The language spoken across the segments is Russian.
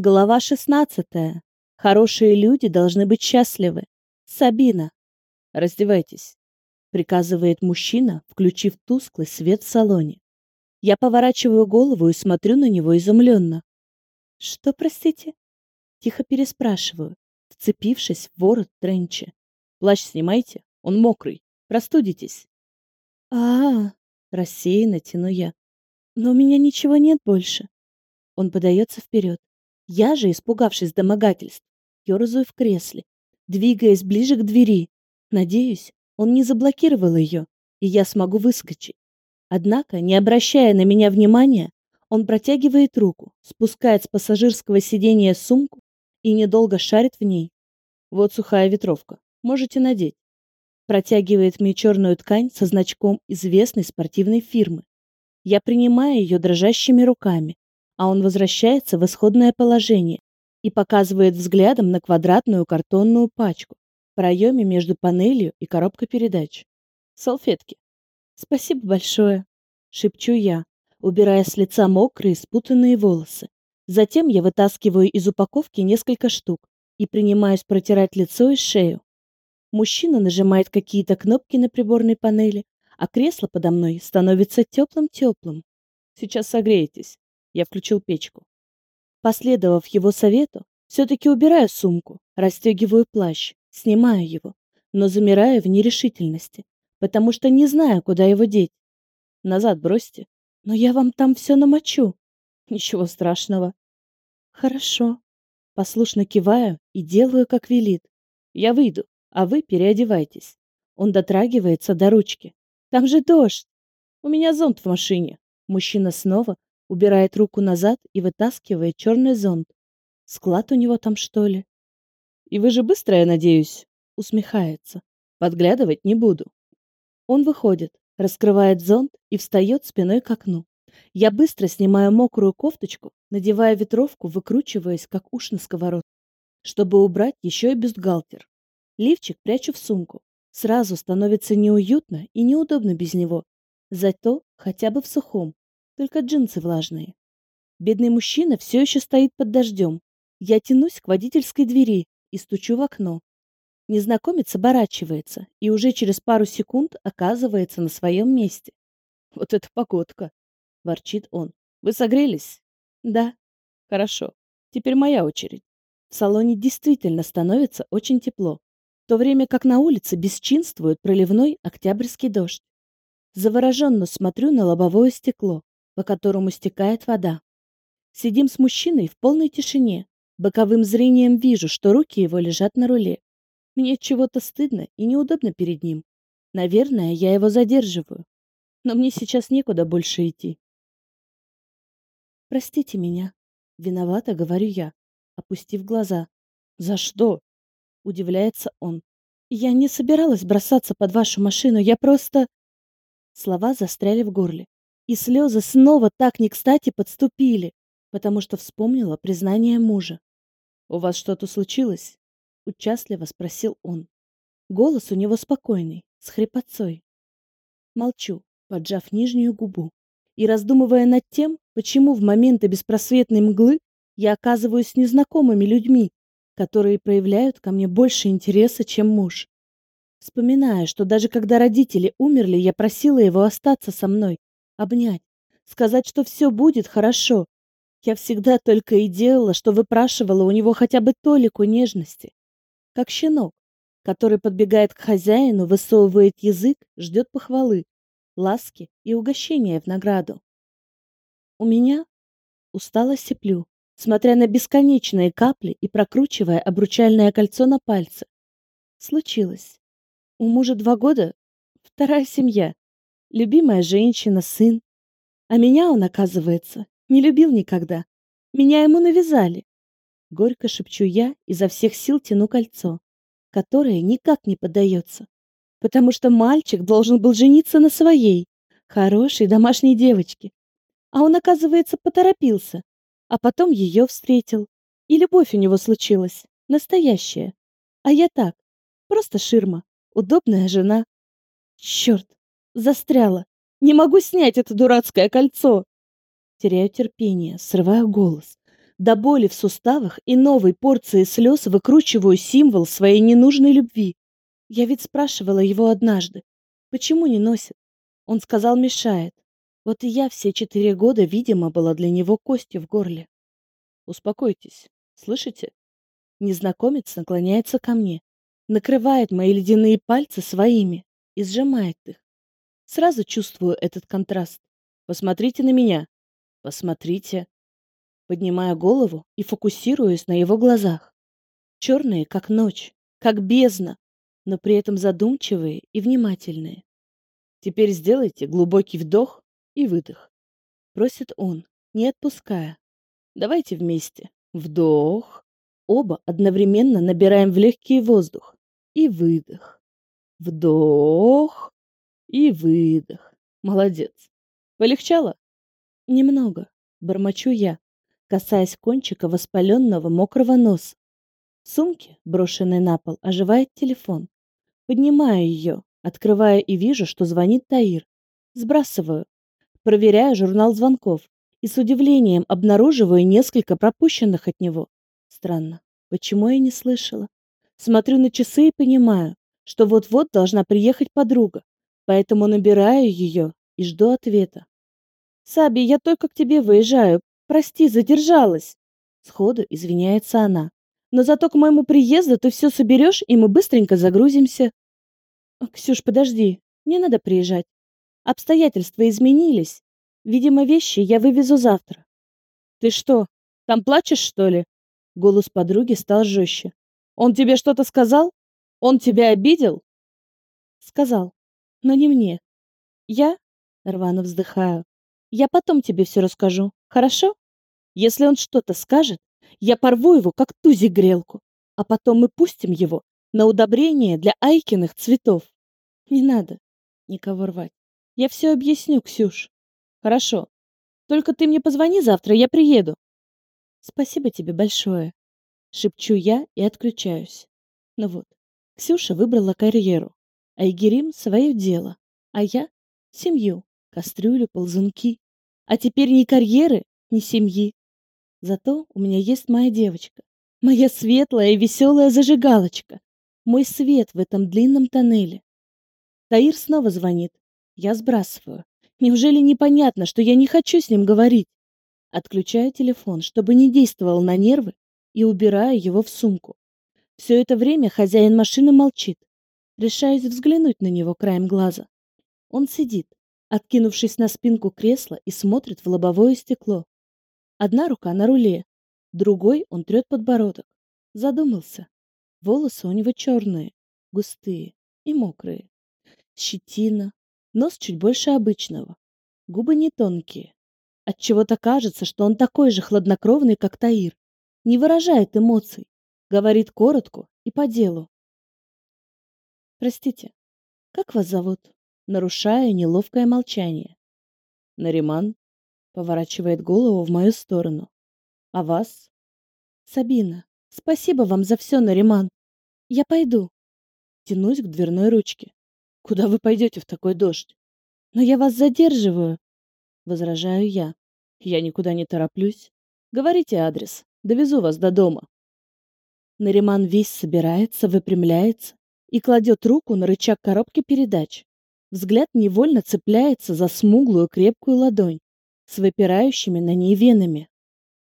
Глава 16. Хорошие люди должны быть счастливы. Сабина. Раздевайтесь, приказывает мужчина, включив тусклый свет в салоне. Я поворачиваю голову и смотрю на него изумленно. Что, простите? Тихо переспрашиваю, вцепившись в ворот тренча. Плащ снимайте, он мокрый. Простудитесь. А, -а, -а рассеянно тяну я. Но у меня ничего нет больше. Он подается вперед. Я же, испугавшись домогательств, ерзаю в кресле, двигаясь ближе к двери. Надеюсь, он не заблокировал ее, и я смогу выскочить. Однако, не обращая на меня внимания, он протягивает руку, спускает с пассажирского сиденья сумку и недолго шарит в ней. Вот сухая ветровка. Можете надеть. Протягивает мне черную ткань со значком известной спортивной фирмы. Я принимаю ее дрожащими руками, а он возвращается в исходное положение и показывает взглядом на квадратную картонную пачку в проеме между панелью и коробкой передач. Салфетки. Спасибо большое, шепчу я, убирая с лица мокрые спутанные волосы. Затем я вытаскиваю из упаковки несколько штук и принимаюсь протирать лицо и шею. Мужчина нажимает какие-то кнопки на приборной панели, а кресло подо мной становится теплым-теплым. Сейчас согреетесь. Я включил печку. Последовав его совету, все-таки убираю сумку, расстегиваю плащ, снимаю его, но замираю в нерешительности, потому что не знаю, куда его деть. Назад бросьте. Но я вам там все намочу. Ничего страшного. Хорошо. Послушно киваю и делаю, как велит. Я выйду, а вы переодевайтесь. Он дотрагивается до ручки. Там же дождь. У меня зонт в машине. Мужчина снова убирает руку назад и вытаскивает черный зонт. Склад у него там, что ли? И вы же быстро, я надеюсь, усмехается. Подглядывать не буду. Он выходит, раскрывает зонт и встает спиной к окну. Я быстро снимаю мокрую кофточку, надевая ветровку, выкручиваясь, как уж на сковородке, чтобы убрать еще и бюстгальтер. Лифчик прячу в сумку. Сразу становится неуютно и неудобно без него. Зато хотя бы в сухом только джинсы влажные. Бедный мужчина все еще стоит под дождем. Я тянусь к водительской двери и стучу в окно. Незнакомец оборачивается и уже через пару секунд оказывается на своем месте. «Вот это погодка!» — ворчит он. «Вы согрелись?» «Да». «Хорошо. Теперь моя очередь». В салоне действительно становится очень тепло, в то время как на улице бесчинствует проливной октябрьский дождь. Завороженно смотрю на лобовое стекло по которому стекает вода. Сидим с мужчиной в полной тишине. Боковым зрением вижу, что руки его лежат на руле. Мне чего-то стыдно и неудобно перед ним. Наверное, я его задерживаю. Но мне сейчас некуда больше идти. Простите меня. Виновата, говорю я, опустив глаза. За что? Удивляется он. Я не собиралась бросаться под вашу машину, я просто... Слова застряли в горле. И слезы снова так не кстати подступили, потому что вспомнила признание мужа. «У вас что-то случилось?» — участливо спросил он. Голос у него спокойный, с хрипотцой. Молчу, поджав нижнюю губу, и раздумывая над тем, почему в моменты беспросветной мглы я оказываюсь с незнакомыми людьми, которые проявляют ко мне больше интереса, чем муж. Вспоминая, что даже когда родители умерли, я просила его остаться со мной, обнять, сказать, что все будет хорошо. Я всегда только и делала, что выпрашивала у него хотя бы толику нежности. Как щенок, который подбегает к хозяину, высовывает язык, ждет похвалы, ласки и угощения в награду. У меня устало сеплю, смотря на бесконечные капли и прокручивая обручальное кольцо на пальце. Случилось. У мужа два года, вторая семья. Любимая женщина, сын. А меня он, оказывается, не любил никогда. Меня ему навязали. Горько шепчу я, изо всех сил тяну кольцо, которое никак не поддается. Потому что мальчик должен был жениться на своей, хорошей домашней девочке. А он, оказывается, поторопился, а потом ее встретил. И любовь у него случилась, настоящая. А я так, просто ширма, удобная жена. Черт, Застряла. Не могу снять это дурацкое кольцо. Теряю терпение, срываю голос. До боли в суставах и новой порции слез выкручиваю символ своей ненужной любви. Я ведь спрашивала его однажды, почему не носит. Он сказал, мешает. Вот и я все четыре года, видимо, была для него костью в горле. Успокойтесь, слышите? Незнакомец наклоняется ко мне, накрывает мои ледяные пальцы своими и сжимает их. Сразу чувствую этот контраст. Посмотрите на меня. Посмотрите. Поднимаю голову и фокусируюсь на его глазах. Черные, как ночь, как бездна, но при этом задумчивые и внимательные. Теперь сделайте глубокий вдох и выдох. Просит он, не отпуская. Давайте вместе. Вдох. Оба одновременно набираем в легкий воздух. И выдох. Вдох. И выдох. Молодец. Полегчало? Немного. Бормочу я, касаясь кончика воспаленного мокрого носа. В сумке, брошенной на пол, оживает телефон. Поднимаю ее, открываю и вижу, что звонит Таир. Сбрасываю. Проверяю журнал звонков и с удивлением обнаруживаю несколько пропущенных от него. Странно, почему я не слышала? Смотрю на часы и понимаю, что вот-вот должна приехать подруга, поэтому набираю ее и жду ответа. «Саби, я только к тебе выезжаю. Прости, задержалась!» Сходу извиняется она. «Но зато к моему приезду ты все соберешь, и мы быстренько загрузимся». «Ксюш, подожди, не надо приезжать. Обстоятельства изменились. Видимо, вещи я вывезу завтра. Ты что, там плачешь, что ли? Голос подруги стал жестче. Он тебе что-то сказал? Он тебя обидел? Сказал, но не мне. Я, рвано вздыхаю, я потом тебе все расскажу, хорошо? Если он что-то скажет, я порву его, как тузик грелку, а потом мы пустим его на удобрение для Айкиных цветов. Не надо никого рвать. Я все объясню, Ксюш. Хорошо. Только ты мне позвони завтра, я приеду. Спасибо тебе большое. Шепчу я и отключаюсь. Ну вот, Ксюша выбрала карьеру, а Игерим — свое дело, а я — семью, кастрюлю, ползунки. А теперь ни карьеры, ни семьи. Зато у меня есть моя девочка, моя светлая и веселая зажигалочка, мой свет в этом длинном тоннеле. Таир снова звонит. Я сбрасываю. Неужели непонятно, что я не хочу с ним говорить? Отключаю телефон, чтобы не действовал на нервы, и убираю его в сумку. Все это время хозяин машины молчит. Решаюсь взглянуть на него краем глаза. Он сидит, откинувшись на спинку кресла и смотрит в лобовое стекло. Одна рука на руле, другой он трет подбородок. Задумался. Волосы у него черные, густые и мокрые. Щетина, Нос чуть больше обычного. Губы не тонкие. Отчего-то кажется, что он такой же хладнокровный, как Таир. Не выражает эмоций. Говорит коротко и по делу. Простите, как вас зовут? Нарушая неловкое молчание. Нариман поворачивает голову в мою сторону. А вас? Сабина. Спасибо вам за все, Нариман. Я пойду. Тянусь к дверной ручке. Куда вы пойдете в такой дождь? Но я вас задерживаю, возражаю я. Я никуда не тороплюсь. Говорите адрес. Довезу вас до дома. Нариман весь собирается, выпрямляется и кладет руку на рычаг коробки передач. Взгляд невольно цепляется за смуглую крепкую ладонь с выпирающими на ней венами.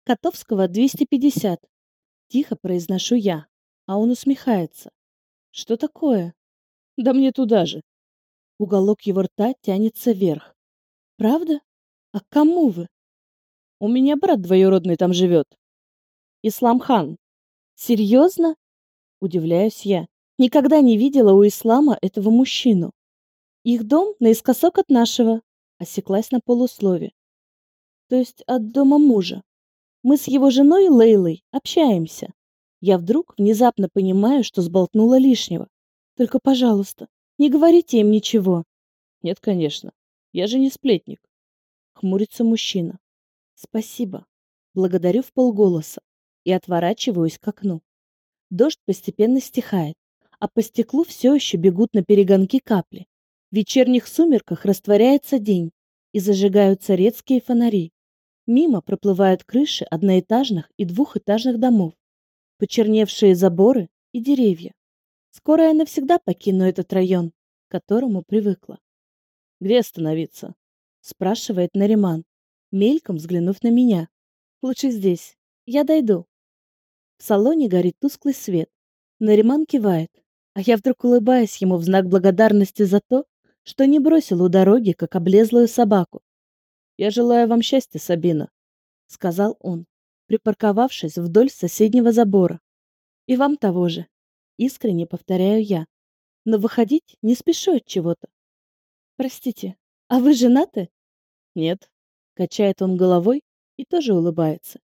Котовского 250. Тихо произношу я, а он усмехается. Что такое? Да мне туда же. Уголок его рта тянется вверх. Правда? А кому вы? У меня брат двоюродный там живет. Исламхан. Серьезно? Удивляюсь я. Никогда не видела у Ислама этого мужчину. Их дом наискосок от нашего. Осеклась на полуслове. То есть от дома мужа. Мы с его женой Лейлой общаемся. Я вдруг внезапно понимаю, что сболтнула лишнего. Только, пожалуйста, не говорите им ничего. Нет, конечно. Я же не сплетник. Хмурится мужчина. Спасибо. Благодарю в полголоса и отворачиваюсь к окну. Дождь постепенно стихает, а по стеклу все еще бегут на перегонки капли. В вечерних сумерках растворяется день, и зажигаются редкие фонари. Мимо проплывают крыши одноэтажных и двухэтажных домов, почерневшие заборы и деревья. Скоро я навсегда покину этот район, к которому привыкла. «Где остановиться?» — спрашивает Нариман, мельком взглянув на меня. «Лучше здесь. Я дойду». В салоне горит тусклый свет. Нариман кивает, а я вдруг улыбаюсь ему в знак благодарности за то, что не бросил у дороги, как облезлую собаку. «Я желаю вам счастья, Сабина», — сказал он, припарковавшись вдоль соседнего забора. «И вам того же», — искренне повторяю я. «Но выходить не спешу от чего-то». «Простите, а вы женаты?» «Нет», — качает он головой и тоже улыбается.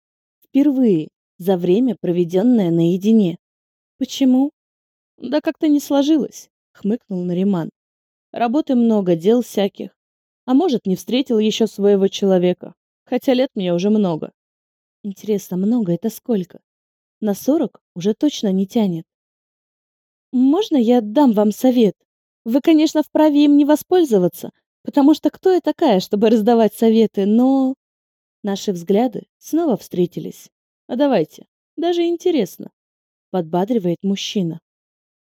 «Впервые за время, проведенное наедине». «Почему?» «Да как-то не сложилось», — хмыкнул Нариман. Работы много, дел всяких. А может, не встретил еще своего человека. Хотя лет мне уже много. Интересно, много это сколько? На сорок уже точно не тянет. Можно я дам вам совет? Вы, конечно, вправе им не воспользоваться, потому что кто я такая, чтобы раздавать советы, но... Наши взгляды снова встретились. А давайте, даже интересно. Подбадривает мужчина.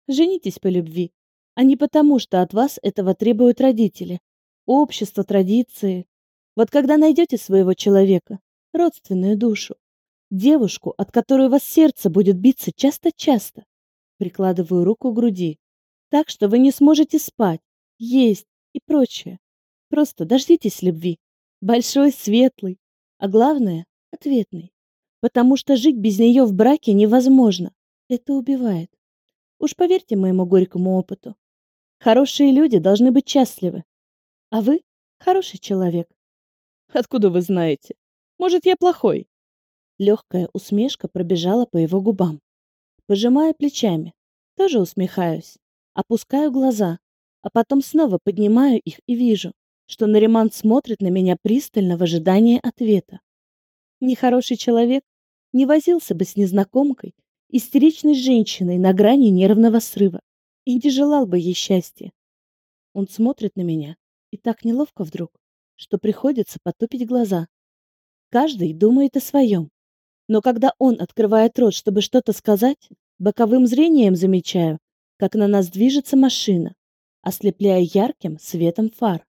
Женитесь по любви а не потому, что от вас этого требуют родители, общество, традиции. Вот когда найдете своего человека, родственную душу, девушку, от которой у вас сердце будет биться часто-часто, прикладываю руку к груди, так что вы не сможете спать, есть и прочее. Просто дождитесь любви, большой, светлый, а главное — ответный. Потому что жить без нее в браке невозможно. Это убивает. Уж поверьте моему горькому опыту. Хорошие люди должны быть счастливы. А вы хороший человек. Откуда вы знаете? Может, я плохой? Легкая усмешка пробежала по его губам. Пожимая плечами, тоже усмехаюсь. Опускаю глаза, а потом снова поднимаю их и вижу, что Нариман смотрит на меня пристально в ожидании ответа. Нехороший человек не возился бы с незнакомкой, истеричной женщиной на грани нервного срыва и не желал бы ей счастья. Он смотрит на меня, и так неловко вдруг, что приходится потупить глаза. Каждый думает о своем. Но когда он открывает рот, чтобы что-то сказать, боковым зрением замечаю, как на нас движется машина, ослепляя ярким светом фар.